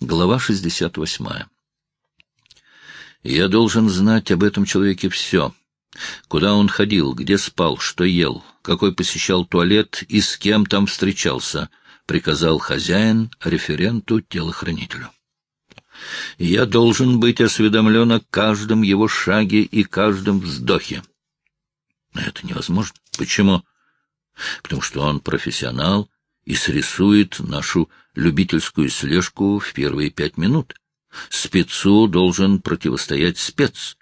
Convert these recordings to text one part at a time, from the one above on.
Глава 68. Я должен знать об этом человеке все. Куда он ходил, где спал, что ел, какой посещал туалет и с кем там встречался, приказал хозяин референту телохранителю. Я должен быть осведомлен о каждом его шаге и каждом вздохе. Это невозможно. Почему? Потому что он профессионал и срисует нашу любительскую слежку в первые пять минут. Спецу должен противостоять спец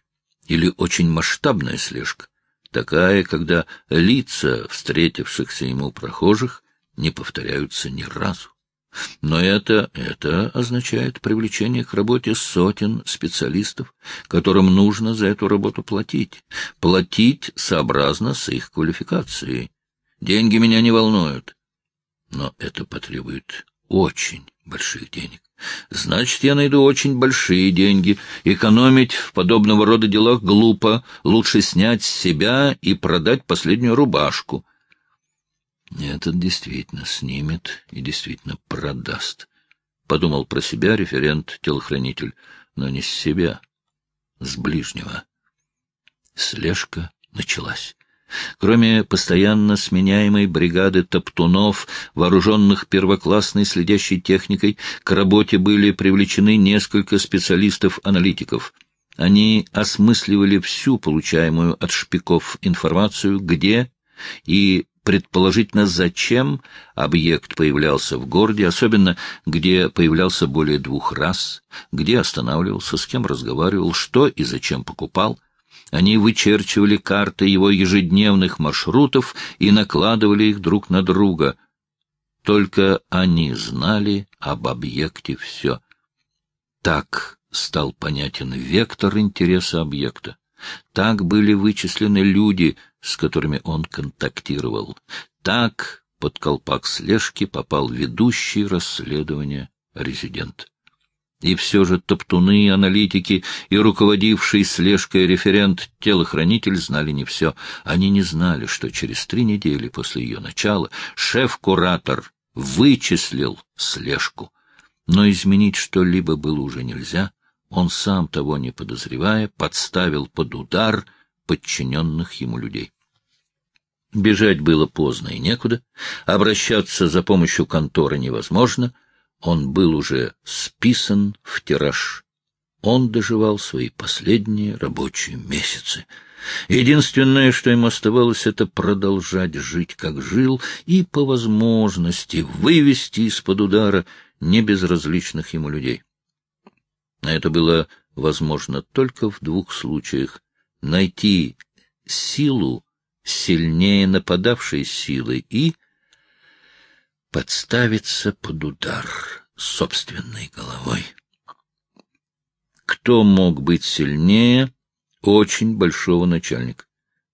или очень масштабная слежка, такая, когда лица встретившихся ему прохожих не повторяются ни разу. Но это, это означает привлечение к работе сотен специалистов, которым нужно за эту работу платить. Платить сообразно с их квалификацией. Деньги меня не волнуют. Но это потребует очень больших денег. Значит, я найду очень большие деньги. Экономить в подобного рода делах глупо. Лучше снять с себя и продать последнюю рубашку. Этот действительно снимет и действительно продаст. Подумал про себя референт-телохранитель, но не с себя, с ближнего. Слежка началась. Кроме постоянно сменяемой бригады топтунов, вооруженных первоклассной следящей техникой, к работе были привлечены несколько специалистов-аналитиков. Они осмысливали всю получаемую от шпиков информацию, где и предположительно, зачем объект появлялся в городе, особенно где появлялся более двух раз, где останавливался, с кем разговаривал, что и зачем покупал. Они вычерчивали карты его ежедневных маршрутов и накладывали их друг на друга. Только они знали об объекте все. Так стал понятен вектор интереса объекта. Так были вычислены люди, с которыми он контактировал. Так под колпак слежки попал ведущий расследование резидент. И все же топтуны, аналитики и руководивший слежкой референт-телохранитель знали не все. Они не знали, что через три недели после ее начала шеф-куратор вычислил слежку. Но изменить что-либо было уже нельзя. Он сам, того не подозревая, подставил под удар подчиненных ему людей. Бежать было поздно и некуда, обращаться за помощью конторы невозможно, он был уже списан в тираж. Он доживал свои последние рабочие месяцы. Единственное, что ему оставалось, это продолжать жить, как жил, и, по возможности, вывести из-под удара небезразличных ему людей. Это было возможно только в двух случаях — найти силу сильнее нападавшей силы и подставиться под удар собственной головой. Кто мог быть сильнее очень большого начальника?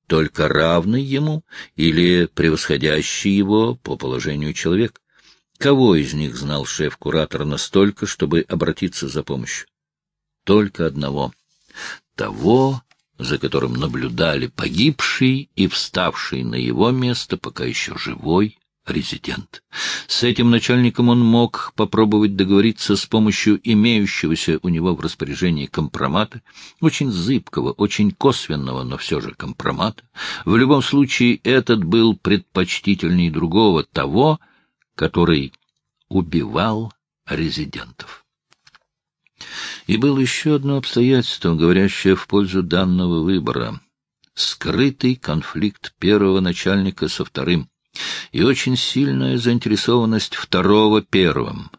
Только равный ему или превосходящий его по положению человек? Кого из них знал шеф-куратор настолько, чтобы обратиться за помощью? только одного — того, за которым наблюдали погибший и вставший на его место, пока еще живой, резидент. С этим начальником он мог попробовать договориться с помощью имеющегося у него в распоряжении компромата, очень зыбкого, очень косвенного, но все же компромата. В любом случае, этот был предпочтительней другого, того, который убивал резидентов. И было еще одно обстоятельство, говорящее в пользу данного выбора — скрытый конфликт первого начальника со вторым и очень сильная заинтересованность второго первым.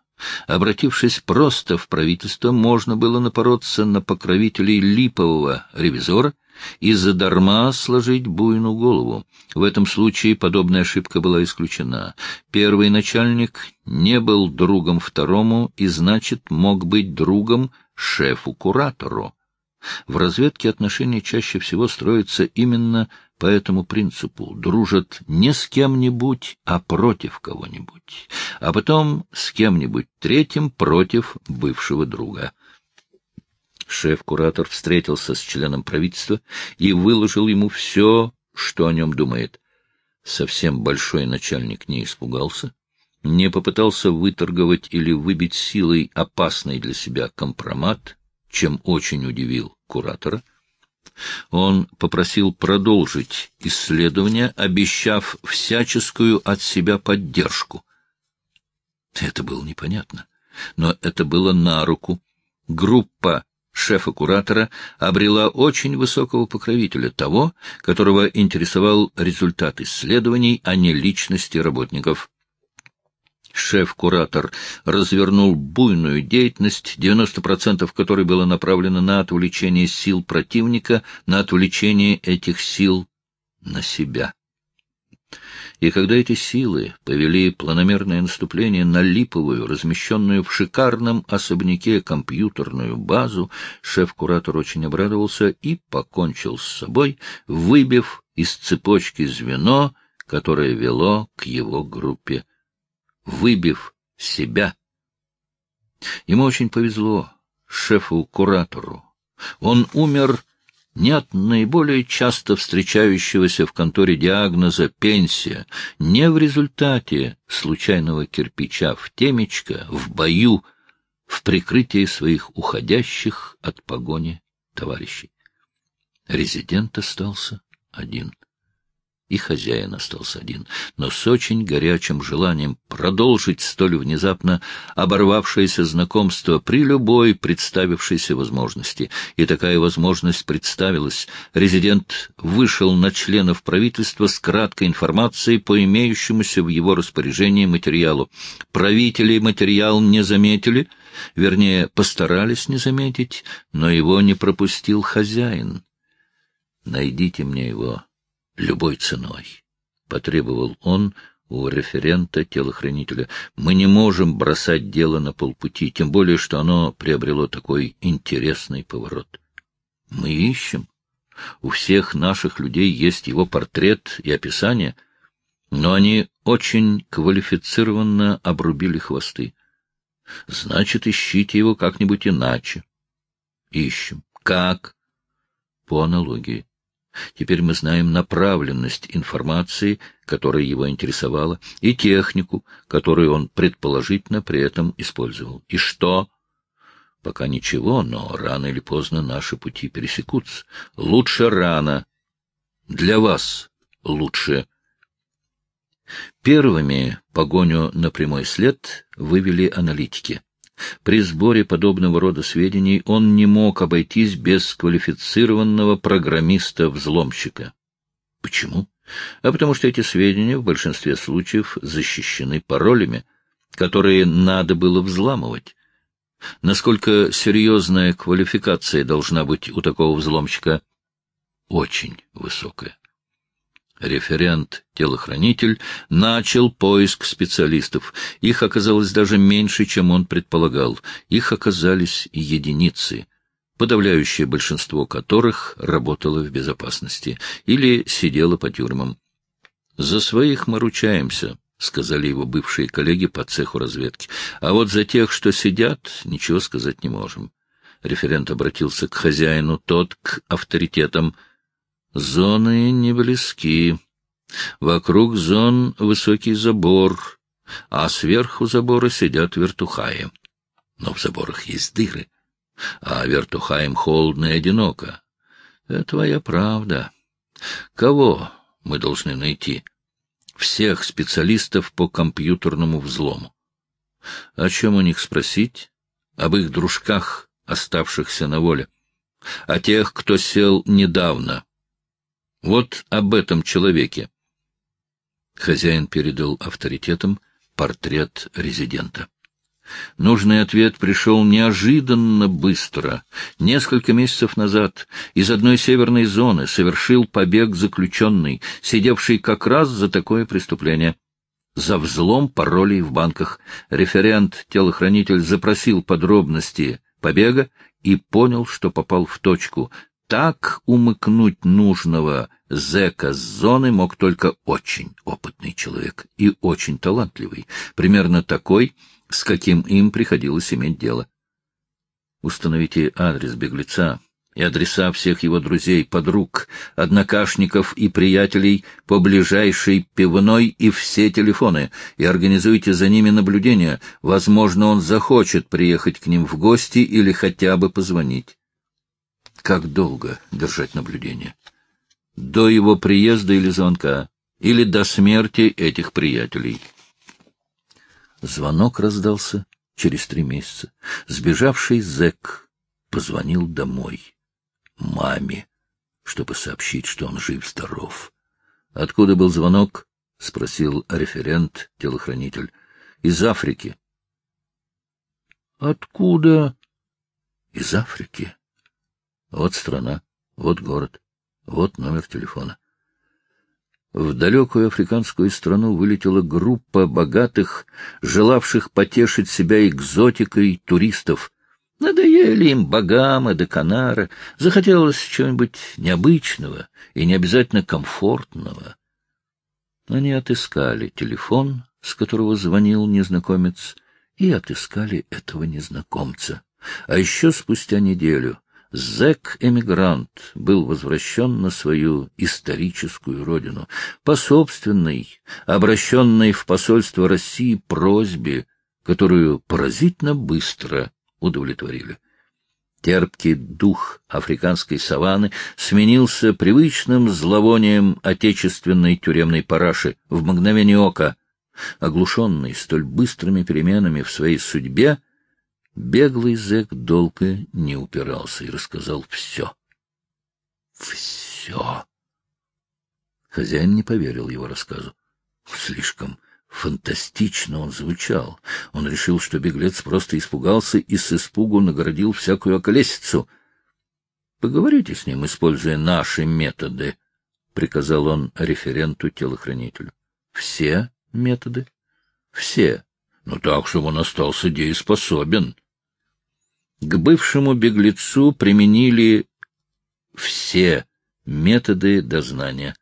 Обратившись просто в правительство, можно было напороться на покровителей липового ревизора и задарма сложить буйну голову. В этом случае подобная ошибка была исключена. Первый начальник не был другом второму и, значит, мог быть другом шефу-куратору. В разведке отношения чаще всего строятся именно по этому принципу. Дружат не с кем-нибудь, а против кого-нибудь, а потом с кем-нибудь третьим против бывшего друга. Шеф-куратор встретился с членом правительства и выложил ему все, что о нем думает. Совсем большой начальник не испугался. не попытался выторговать или выбить силой опасный для себя компромат, чем очень удивил куратора, он попросил продолжить исследование, обещав всяческую от себя поддержку. Это было непонятно, но это было на руку. Группа шефа-куратора обрела очень высокого покровителя, того, которого интересовал результат исследований, а не личности работников. Шеф-куратор развернул буйную деятельность, 90% которой было направлено на отвлечение сил противника, на отвлечение этих сил на себя. И когда эти силы повели планомерное наступление на липовую, размещенную в шикарном особняке компьютерную базу, шеф-куратор очень обрадовался и покончил с собой, выбив из цепочки звено, которое вело к его группе выбив себя. Ему очень повезло, шефу-куратору. Он умер не от наиболее часто встречающегося в конторе диагноза «пенсия», не в результате случайного кирпича в темечко, в бою, в прикрытии своих уходящих от погони товарищей. Резидент остался один и хозяин остался один, но с очень горячим желанием продолжить столь внезапно оборвавшееся знакомство при любой представившейся возможности. И такая возможность представилась. Резидент вышел на членов правительства с краткой информацией по имеющемуся в его распоряжении материалу. Правители материал не заметили, вернее, постарались не заметить, но его не пропустил хозяин. «Найдите мне его», любой ценой. Потребовал он у референта-телохранителя. Мы не можем бросать дело на полпути, тем более, что оно приобрело такой интересный поворот. Мы ищем. У всех наших людей есть его портрет и описание, но они очень квалифицированно обрубили хвосты. Значит, ищите его как-нибудь иначе. Ищем. Как? По аналогии. Теперь мы знаем направленность информации, которая его интересовала, и технику, которую он предположительно при этом использовал. И что? Пока ничего, но рано или поздно наши пути пересекутся. Лучше рано. Для вас лучше. Первыми погоню на прямой след вывели аналитики. При сборе подобного рода сведений он не мог обойтись без квалифицированного программиста-взломщика. Почему? А потому что эти сведения в большинстве случаев защищены паролями, которые надо было взламывать. Насколько серьезная квалификация должна быть у такого взломщика? Очень высокая референт-телохранитель, начал поиск специалистов. Их оказалось даже меньше, чем он предполагал. Их оказались единицы, подавляющее большинство которых работало в безопасности или сидело по тюрьмам. «За своих мы ручаемся», — сказали его бывшие коллеги по цеху разведки. «А вот за тех, что сидят, ничего сказать не можем». Референт обратился к хозяину, тот к авторитетам — Зоны не близки. Вокруг зон высокий забор, а сверху забора сидят вертухаи. Но в заборах есть дыры, а вертухаем холодно и одиноко. Это твоя правда. Кого мы должны найти? Всех специалистов по компьютерному взлому. О чем у них спросить? Об их дружках, оставшихся на воле. О тех, кто сел недавно — вот об этом человеке. Хозяин передал авторитетом портрет резидента. Нужный ответ пришел неожиданно быстро. Несколько месяцев назад из одной северной зоны совершил побег заключенный, сидевший как раз за такое преступление. За взлом паролей в банках референт-телохранитель запросил подробности побега и понял, что попал в точку так умыкнуть нужного зэка с зоны мог только очень опытный человек и очень талантливый, примерно такой, с каким им приходилось иметь дело. Установите адрес беглеца и адреса всех его друзей, подруг, однокашников и приятелей по ближайшей пивной и все телефоны, и организуйте за ними наблюдение. Возможно, он захочет приехать к ним в гости или хотя бы позвонить. Как долго держать наблюдение? До его приезда или звонка? Или до смерти этих приятелей? Звонок раздался через три месяца. Сбежавший зэк позвонил домой маме, чтобы сообщить, что он жив-здоров. — Откуда был звонок? — спросил референт, телохранитель. — Из Африки. — Откуда? — Из Африки. Вот страна, вот город, вот номер телефона. В далекую африканскую страну вылетела группа богатых, желавших потешить себя экзотикой туристов — Надоели им богам и деканара, захотелось чего-нибудь необычного и не обязательно комфортного. Они отыскали телефон, с которого звонил незнакомец, и отыскали этого незнакомца. А еще спустя неделю зэк-эмигрант был возвращен на свою историческую родину по собственной, обращенной в посольство России просьбе, которую поразительно быстро удовлетворили. Терпкий дух африканской саванны сменился привычным зловонием отечественной тюремной параши в мгновение ока. Оглушенный столь быстрыми переменами в своей судьбе, беглый зэк долго не упирался и рассказал все. Все. Хозяин не поверил его рассказу. Слишком Фантастично он звучал. Он решил, что беглец просто испугался и с испугу наградил всякую околесицу. — Поговорите с ним, используя наши методы, — приказал он референту-телохранителю. — Все методы? — Все. Ну так, чтобы он остался дееспособен. К бывшему беглецу применили все методы дознания.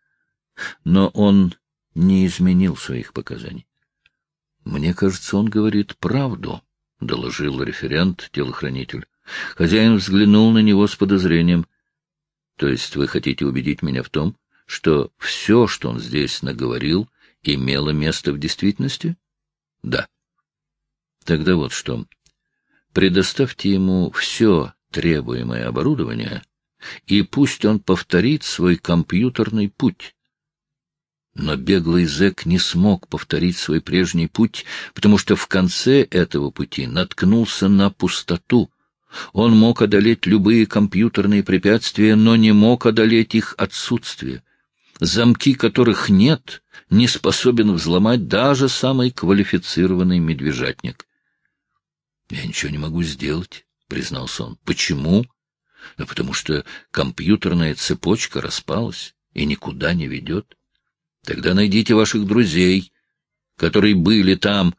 Но он не изменил своих показаний. — Мне кажется, он говорит правду, — доложил референт-телохранитель. Хозяин взглянул на него с подозрением. — То есть вы хотите убедить меня в том, что все, что он здесь наговорил, имело место в действительности? — Да. — Тогда вот что. Предоставьте ему все требуемое оборудование, и пусть он повторит свой компьютерный путь. Но беглый зэк не смог повторить свой прежний путь, потому что в конце этого пути наткнулся на пустоту. Он мог одолеть любые компьютерные препятствия, но не мог одолеть их отсутствие. Замки которых нет, не способен взломать даже самый квалифицированный медвежатник. — Я ничего не могу сделать, — признался он. — Почему? — Да потому что компьютерная цепочка распалась и никуда не ведет. Тогда найдите ваших друзей, которые были там,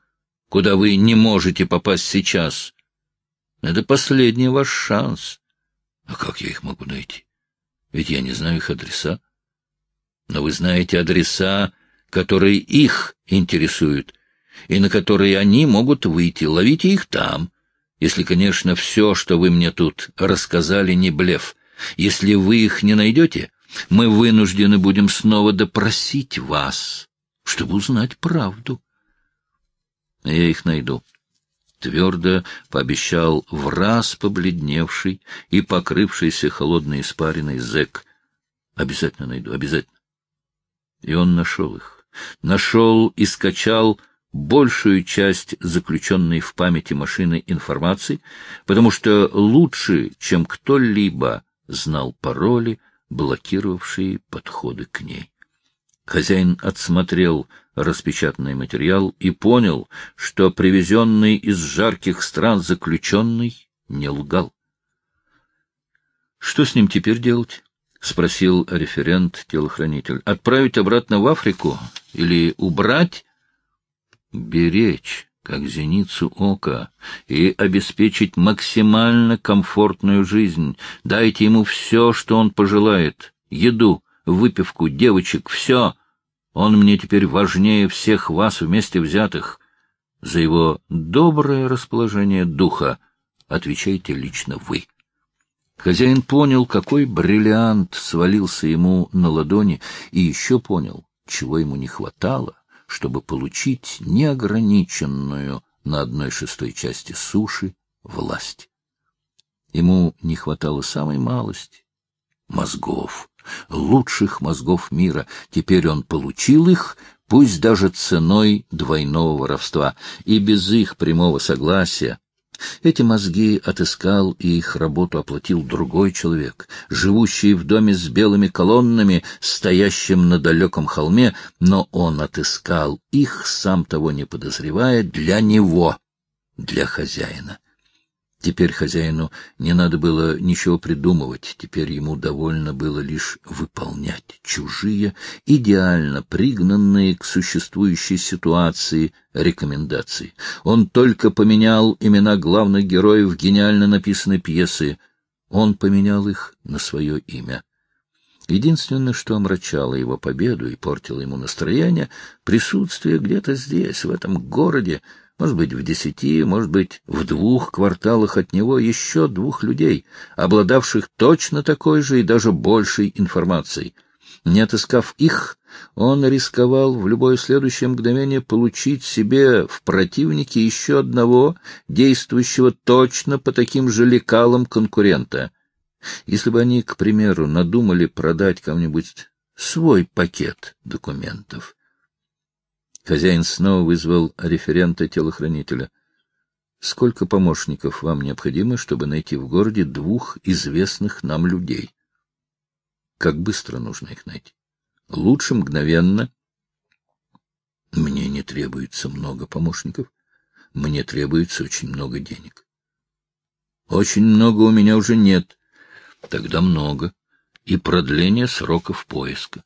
куда вы не можете попасть сейчас. Это последний ваш шанс. А как я их могу найти? Ведь я не знаю их адреса. Но вы знаете адреса, которые их интересуют, и на которые они могут выйти. Ловите их там. Если, конечно, все, что вы мне тут рассказали, не блеф. Если вы их не найдете, мы вынуждены будем снова допросить вас, чтобы узнать правду. Я их найду. Твердо пообещал в раз побледневший и покрывшийся холодной испариной зэк. Обязательно найду, обязательно. И он нашел их. Нашел и скачал большую часть заключенной в памяти машины информации, потому что лучше, чем кто-либо знал пароли, блокировавшие подходы к ней. Хозяин отсмотрел распечатанный материал и понял, что привезенный из жарких стран заключенный не лгал. — Что с ним теперь делать? — спросил референт-телохранитель. — Отправить обратно в Африку или убрать? — Беречь как зеницу ока, и обеспечить максимально комфортную жизнь. Дайте ему все, что он пожелает. Еду, выпивку, девочек, все. Он мне теперь важнее всех вас вместе взятых. За его доброе расположение духа отвечайте лично вы. Хозяин понял, какой бриллиант свалился ему на ладони, и еще понял, чего ему не хватало, чтобы получить неограниченную на одной шестой части суши власть. Ему не хватало самой малости — мозгов, лучших мозгов мира. Теперь он получил их, пусть даже ценой двойного воровства, и без их прямого согласия. Эти мозги отыскал и их работу оплатил другой человек, живущий в доме с белыми колоннами, стоящим на далеком холме, но он отыскал их, сам того не подозревая, для него, для хозяина. Теперь хозяину не надо было ничего придумывать, теперь ему довольно было лишь выполнять чужие, идеально пригнанные к существующей ситуации рекомендации. Он только поменял имена главных героев гениально написанной пьесы. Он поменял их на свое имя. Единственное, что омрачало его победу и портило ему настроение, присутствие где-то здесь, в этом городе, может быть, в десяти, может быть, в двух кварталах от него еще двух людей, обладавших точно такой же и даже большей информацией. Не отыскав их, он рисковал в любое следующее мгновение получить себе в противнике еще одного, действующего точно по таким же лекалам конкурента. Если бы они, к примеру, надумали продать кому-нибудь свой пакет документов, Хозяин снова вызвал референта-телохранителя. — Сколько помощников вам необходимо, чтобы найти в городе двух известных нам людей? — Как быстро нужно их найти? — Лучше мгновенно. — Мне не требуется много помощников. Мне требуется очень много денег. — Очень много у меня уже нет. Тогда много. И продление сроков поиска.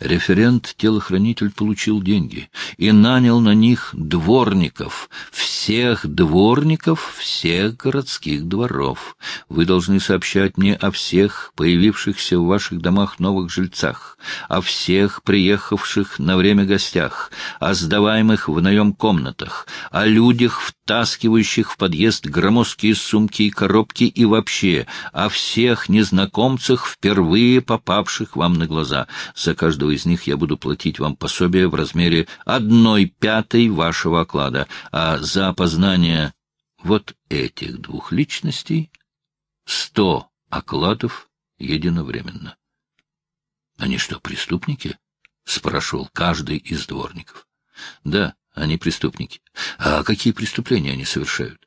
Референт-телохранитель получил деньги и нанял на них дворников, всех дворников всех городских дворов. Вы должны сообщать мне о всех появившихся в ваших домах новых жильцах, о всех приехавших на время гостях, о сдаваемых в наем комнатах, о людях, втаскивающих в подъезд громоздкие сумки и коробки и вообще о всех незнакомцах, впервые попавших вам на глаза. За каждого из них я буду платить вам пособие в размере одной пятой вашего оклада, а за опознание вот этих двух личностей сто окладов единовременно. — Они что, преступники? — спрашивал каждый из дворников. — Да, они преступники. А какие преступления они совершают?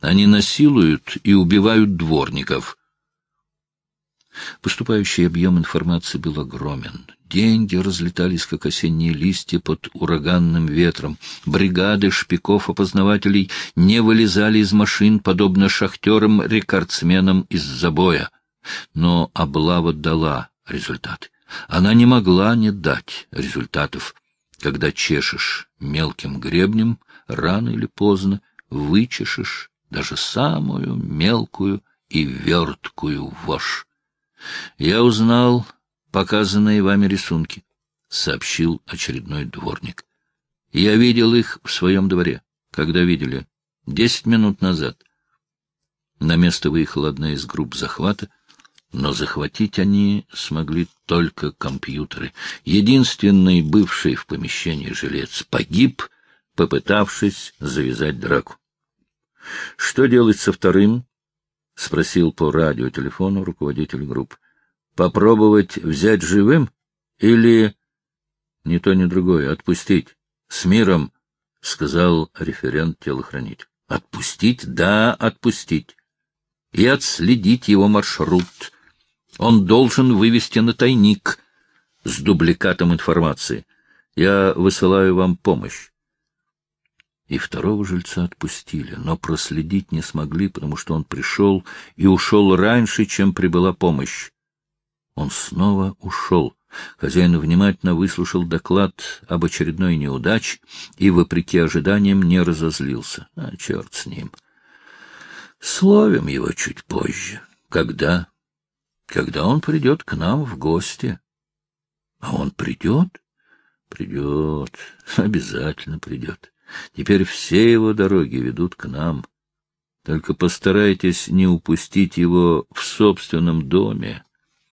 Они насилуют и убивают дворников. Поступающий объем информации был огромен. Деньги разлетались, как осенние листья под ураганным ветром. Бригады шпиков-опознавателей не вылезали из машин, подобно шахтерам-рекордсменам из забоя. Но облава дала результаты. Она не могла не дать результатов. Когда чешешь мелким гребнем, рано или поздно вычешешь даже самую мелкую и верткую вошь. Я узнал показанные вами рисунки, — сообщил очередной дворник. — Я видел их в своем дворе. Когда видели? Десять минут назад. На место выехала одна из групп захвата, но захватить они смогли только компьютеры. Единственный бывший в помещении жилец погиб, попытавшись завязать драку. — Что делать со вторым? — спросил по радиотелефону руководитель группы. Попробовать взять живым или... Ни то, ни другое. Отпустить. С миром, — сказал референт-телохранитель. Отпустить? Да, отпустить. И отследить его маршрут. Он должен вывести на тайник с дубликатом информации. Я высылаю вам помощь. И второго жильца отпустили, но проследить не смогли, потому что он пришел и ушел раньше, чем прибыла помощь. Он снова ушел. Хозяин внимательно выслушал доклад об очередной неудаче и, вопреки ожиданиям, не разозлился. А черт с ним. Словим его чуть позже. Когда? Когда он придет к нам в гости. А он придет? Придет. Обязательно придет. Теперь все его дороги ведут к нам. Только постарайтесь не упустить его в собственном доме.